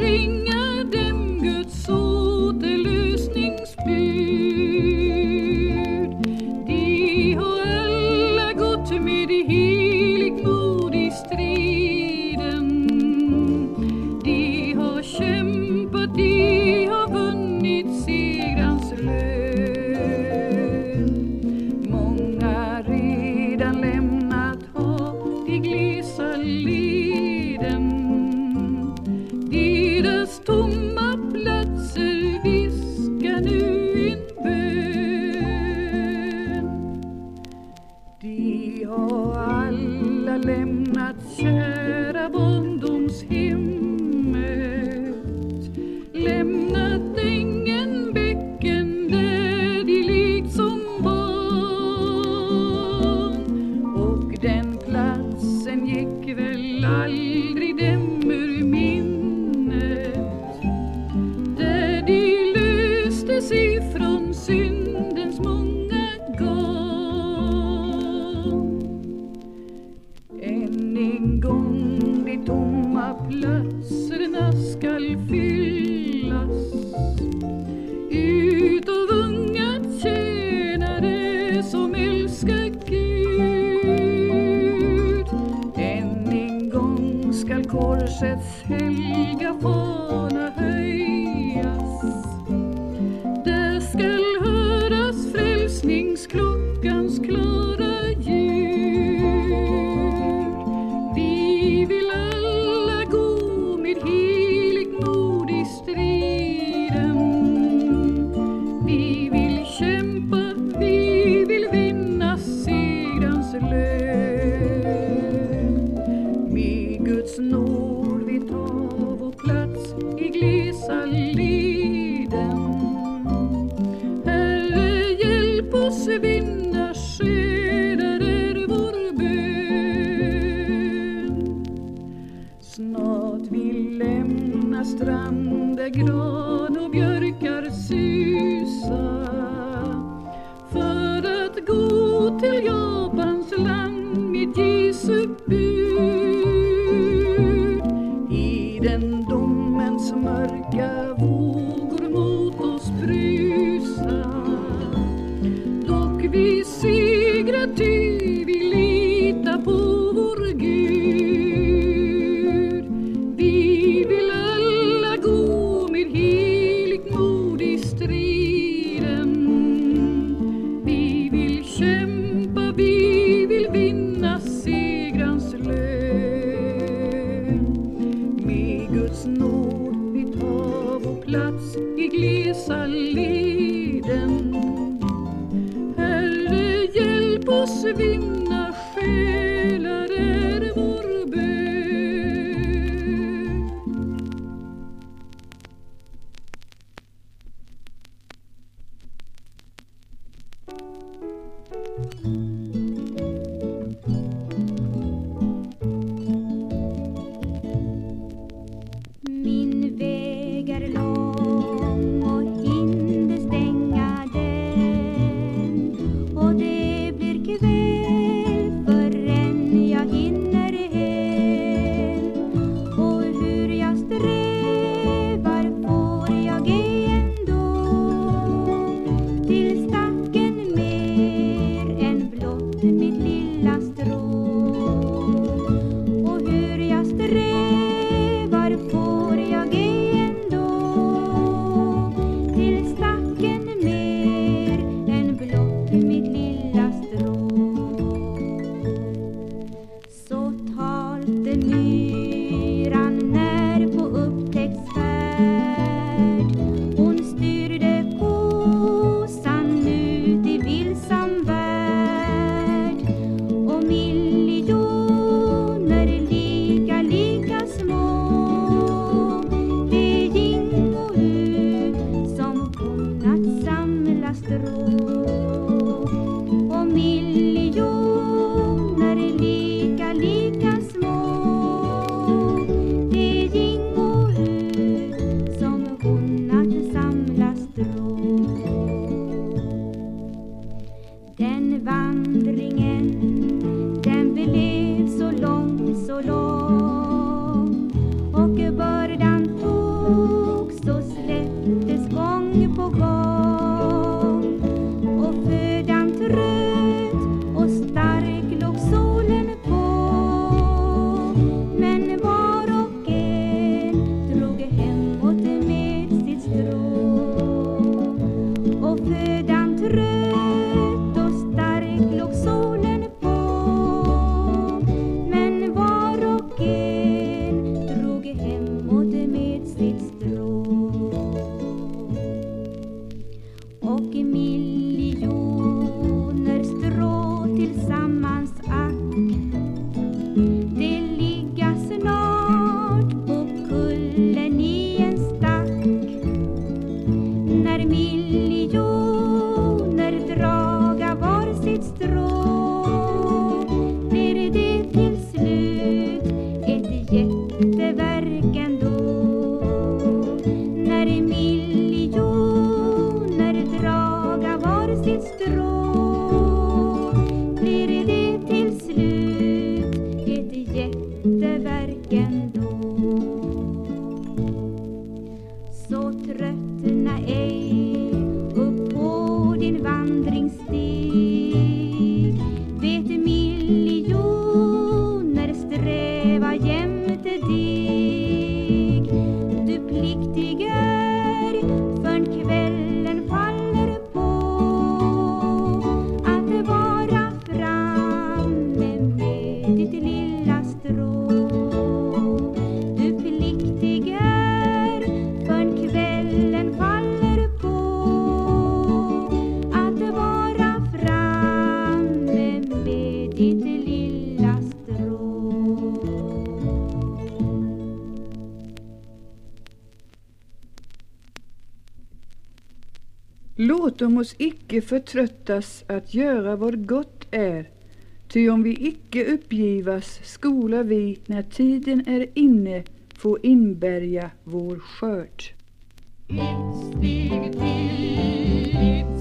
spring costumbre. sets him Snart vi lämna strand där gran och björkar susa för att gå till Japans land med Jesu bud. verschwinde. rain. Låtom oss icke förtröttas att göra vad gott är, ty om vi icke uppgivas skola vi när tiden är inne få inbärga vår skörd. Ett steg till, ett